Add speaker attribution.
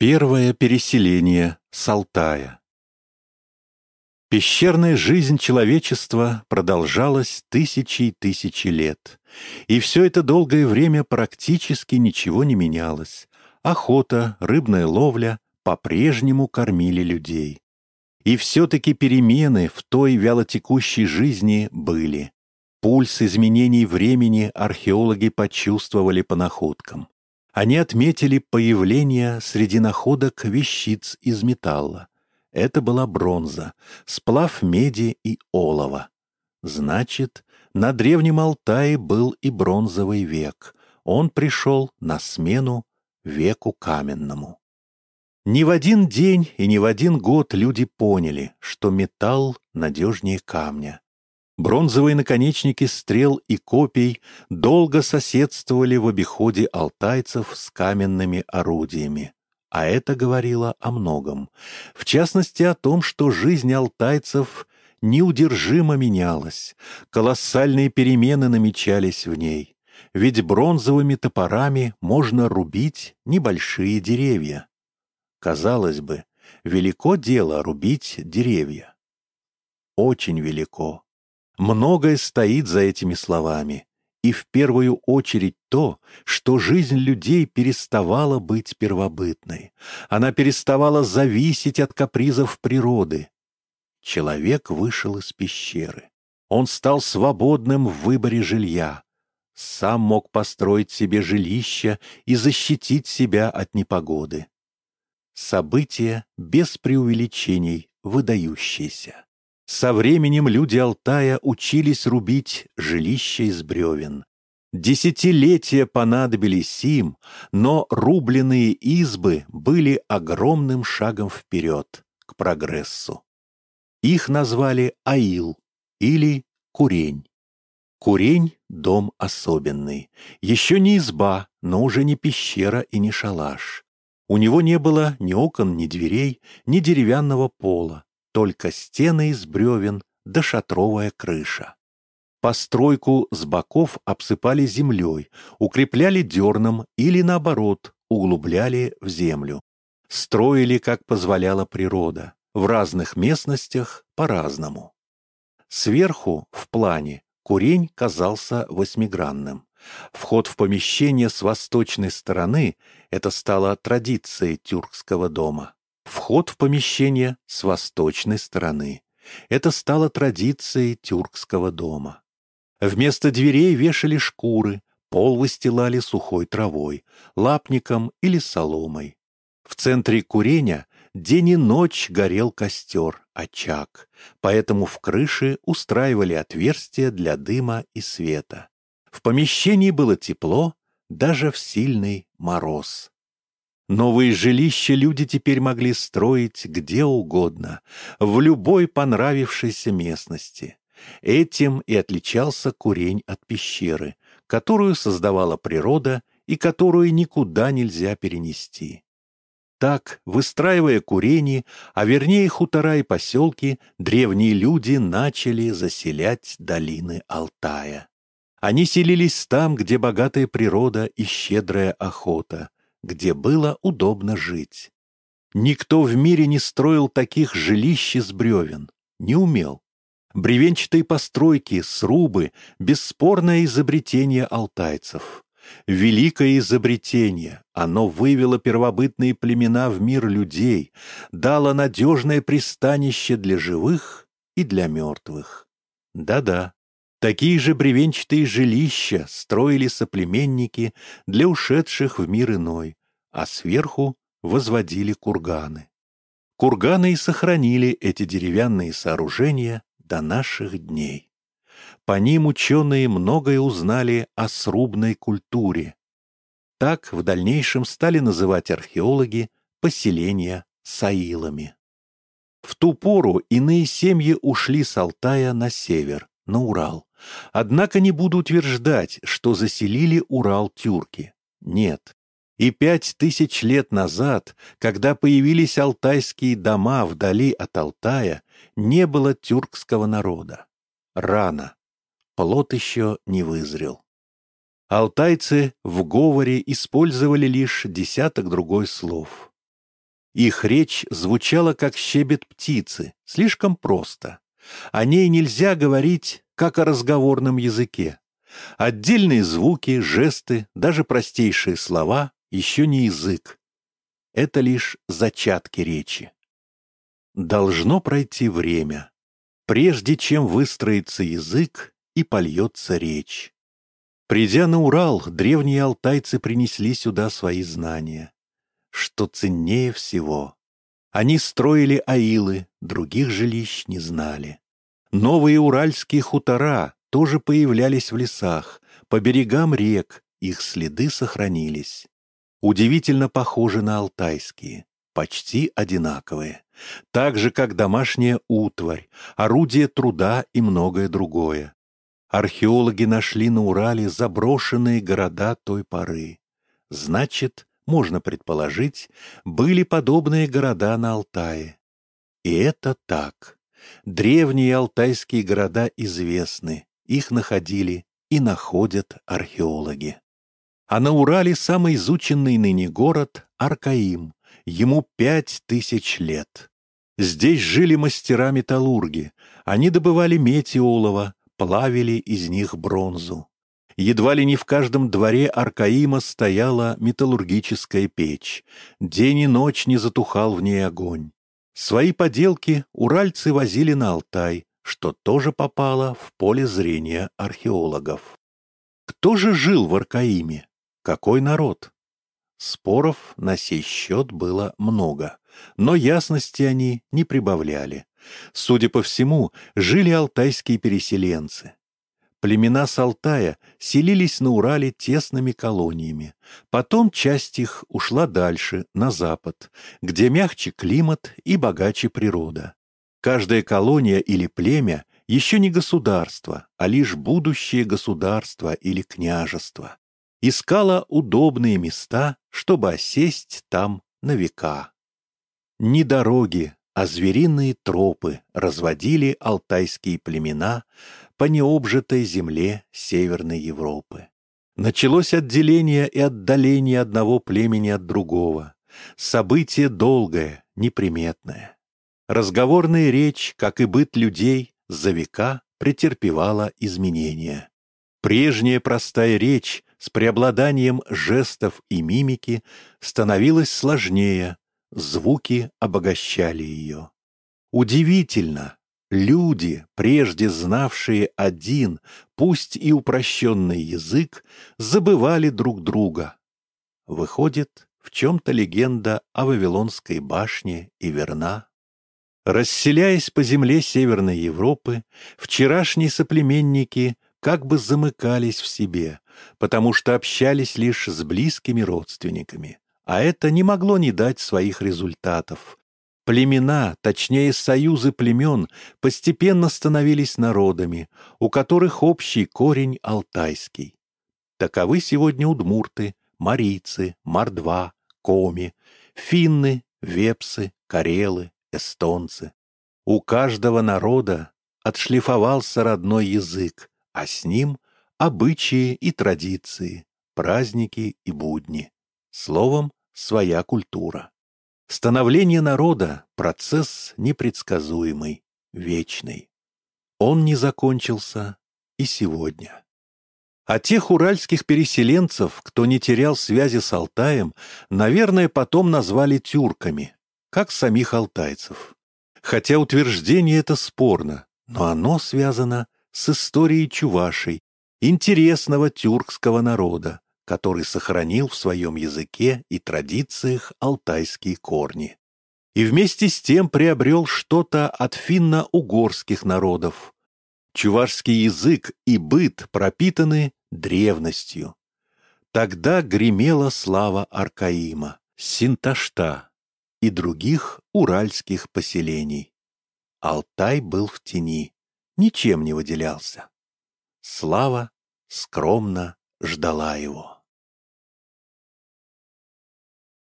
Speaker 1: Первое переселение с Алтая Пещерная жизнь человечества продолжалась тысячи и тысячи лет, и все это долгое время практически ничего не менялось. Охота, рыбная ловля по-прежнему кормили людей. И все-таки перемены в той вялотекущей жизни были. Пульс изменений времени археологи почувствовали по находкам они отметили появление среди находок вещиц из металла. Это была бронза, сплав меди и олова. Значит, на Древнем Алтае был и бронзовый век. Он пришел на смену веку каменному. Ни в один день и ни в один год люди поняли, что металл надежнее камня. Бронзовые наконечники стрел и копий долго соседствовали в обиходе алтайцев с каменными орудиями. А это говорило о многом. В частности, о том, что жизнь алтайцев неудержимо менялась, колоссальные перемены намечались в ней. Ведь бронзовыми топорами можно рубить небольшие деревья. Казалось бы, велико дело рубить деревья. Очень велико. Многое стоит за этими словами, и в первую очередь то, что жизнь людей переставала быть первобытной. Она переставала зависеть от капризов природы. Человек вышел из пещеры. Он стал свободным в выборе жилья. Сам мог построить себе жилище и защитить себя от непогоды. Событие без преувеличений выдающееся. Со временем люди Алтая учились рубить жилища из бревен. Десятилетия понадобились им, но рубленные избы были огромным шагом вперед, к прогрессу. Их назвали Аил или Курень. Курень — дом особенный. Еще не изба, но уже не пещера и не шалаш. У него не было ни окон, ни дверей, ни деревянного пола только стены из бревен да шатровая крыша. Постройку с боков обсыпали землей, укрепляли дерном или, наоборот, углубляли в землю. Строили, как позволяла природа, в разных местностях по-разному. Сверху, в плане, курень казался восьмигранным. Вход в помещение с восточной стороны — это стало традицией тюркского дома. Вход в помещение с восточной стороны. Это стало традицией тюркского дома. Вместо дверей вешали шкуры, пол выстилали сухой травой, лапником или соломой. В центре курения день и ночь горел костер, очаг, поэтому в крыше устраивали отверстия для дыма и света. В помещении было тепло, даже в сильный мороз. Новые жилища люди теперь могли строить где угодно, в любой понравившейся местности. Этим и отличался курень от пещеры, которую создавала природа и которую никуда нельзя перенести. Так, выстраивая курени, а вернее хутора и поселки, древние люди начали заселять долины Алтая. Они селились там, где богатая природа и щедрая охота, где было удобно жить. Никто в мире не строил таких жилищ из бревен, не умел. Бревенчатые постройки, срубы — бесспорное изобретение алтайцев. Великое изобретение, оно вывело первобытные племена в мир людей, дало надежное пристанище для живых и для мертвых. Да-да, Такие же бревенчатые жилища строили соплеменники для ушедших в мир иной, а сверху возводили курганы. Курганы и сохранили эти деревянные сооружения до наших дней. По ним ученые многое узнали о срубной культуре. Так в дальнейшем стали называть археологи поселения саилами. В ту пору иные семьи ушли с Алтая на север, на Урал. Однако не буду утверждать, что заселили Урал тюрки. Нет. И пять тысяч лет назад, когда появились алтайские дома вдали от Алтая, не было тюркского народа. Рано. Плод еще не вызрел. Алтайцы в говоре использовали лишь десяток другой слов. Их речь звучала как щебет птицы, слишком просто. О ней нельзя говорить, как о разговорном языке. Отдельные звуки, жесты, даже простейшие слова еще не язык. Это лишь зачатки речи. Должно пройти время, прежде чем выстроится язык и польется речь. Придя на Урал, древние алтайцы принесли сюда свои знания. Что ценнее всего. Они строили аилы, других жилищ не знали. Новые уральские хутора тоже появлялись в лесах, по берегам рек, их следы сохранились. Удивительно похожи на алтайские, почти одинаковые. Так же, как домашняя утварь, орудие труда и многое другое. Археологи нашли на Урале заброшенные города той поры. Значит, можно предположить, были подобные города на Алтае. И это так. Древние алтайские города известны, их находили и находят археологи. А на Урале самый изученный ныне город — Аркаим, ему пять тысяч лет. Здесь жили мастера-металлурги, они добывали медь и олово, плавили из них бронзу. Едва ли не в каждом дворе Аркаима стояла металлургическая печь. День и ночь не затухал в ней огонь. Свои поделки уральцы возили на Алтай, что тоже попало в поле зрения археологов. Кто же жил в Аркаиме? Какой народ? Споров на сей счет было много, но ясности они не прибавляли. Судя по всему, жили алтайские переселенцы. Племена с Алтая селились на Урале тесными колониями. Потом часть их ушла дальше, на запад, где мягче климат и богаче природа. Каждая колония или племя еще не государство, а лишь будущее государство или княжество. Искала удобные места, чтобы осесть там на века. Ни дороги, а звериные тропы разводили алтайские племена по необжитой земле Северной Европы. Началось отделение и отдаление одного племени от другого. Событие долгое, неприметное. Разговорная речь, как и быт людей, за века претерпевала изменения. Прежняя простая речь с преобладанием жестов и мимики становилась сложнее, звуки обогащали ее. Удивительно, люди, прежде знавшие один, пусть и упрощенный язык, забывали друг друга. Выходит, в чем-то легенда о Вавилонской башне и верна. Расселяясь по земле Северной Европы, вчерашние соплеменники как бы замыкались в себе, потому что общались лишь с близкими родственниками. А это не могло не дать своих результатов. Племена, точнее союзы племен, постепенно становились народами, у которых общий корень алтайский. Таковы сегодня удмурты, марийцы, мордва, коми, финны, вепсы, карелы, эстонцы. У каждого народа отшлифовался родной язык, а с ним обычаи и традиции, праздники и будни. Словом, своя культура. Становление народа — процесс непредсказуемый, вечный. Он не закончился и сегодня. А тех уральских переселенцев, кто не терял связи с Алтаем, наверное, потом назвали тюрками, как самих алтайцев. Хотя утверждение это спорно, но оно связано с историей Чувашей, интересного тюркского народа, который сохранил в своем языке и традициях алтайские корни. И вместе с тем приобрел что-то от финно-угорских народов. Чувашский язык и быт пропитаны древностью. Тогда гремела слава Аркаима, Синташта и других уральских поселений. Алтай был в тени, ничем не выделялся. Слава скромно ждала его.